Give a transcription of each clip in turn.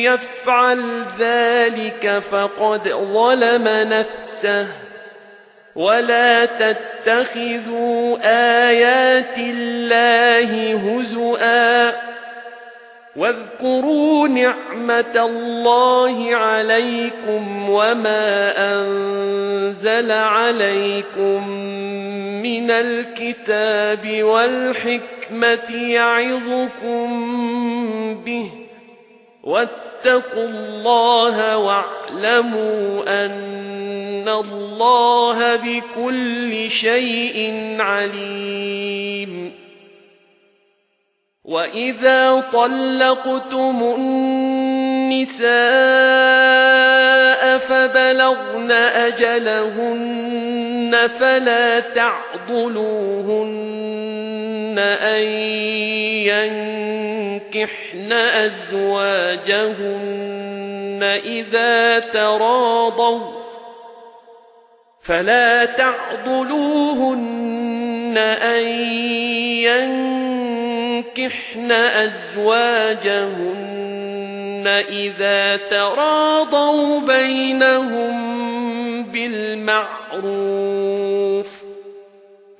يَفْعَلْ ذَلِكَ فَقَدْ ظَلَمَ نَفْسَهُ. وَلَا تَتَّخِذُوا آيَاتِ اللَّهِ هُزُوًا وَاذْكُرُوا نِعْمَةَ اللَّهِ عَلَيْكُمْ وَمَا أَنزَلَ عَلَيْكُمْ مِنَ الْكِتَابِ وَالْحِكْمَةِ يَعِظُكُم بِهِ. وَاتَّقُوا اللَّهَ وَاعْلَمُوا أَنَّ اللَّهَ بِكُلِّ شَيْءٍ عَلِيمٌ. وَإِذَا طَلَّقْتُمُ النِّسَاءَ فَبَلَغْنَ أَجَلَهُنَّ فَلَا تَعْضُلُوهُنَّ أَن يَنكِحْنَ أَزْوَاجَهُنَّ إِذَا تَرَاضَوْا فَلَا تَعْضُلُوهُنَّ أَن يَنكِحْنَ أَزْوَاجَهُنَّ إِذَا تَرَاضَوْا بَيْنَهُم بِالْمَعْرُوفِ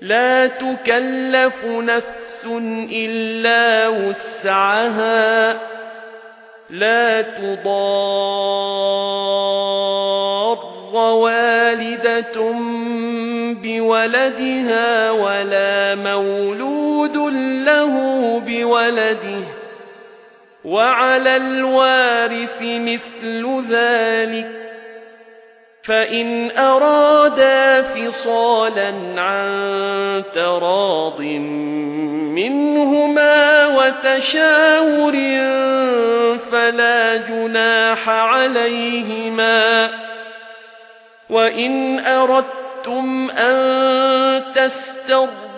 لَا تُكَلَّفُ نَفْسٌ إِلَّا وُسْعَهَا لَا تُضَارَّ وَالِدَةٌ بِوَلَدِهَا وَلَا مَوْلُودٌ لَّهُ بِوَلَدِهِ وَعَلَى الْوَارِثِ مِثْلُ ذَلِكَ فَإِنْ أَرَادَا فِصَالًا عَن تَرَاضٍ مِّنْهُمَا وَتَشَاوُرٍ فَلَا جُنَاحَ عَلَيْهِمَا وَإِنْ أَرَدتُّمْ أَن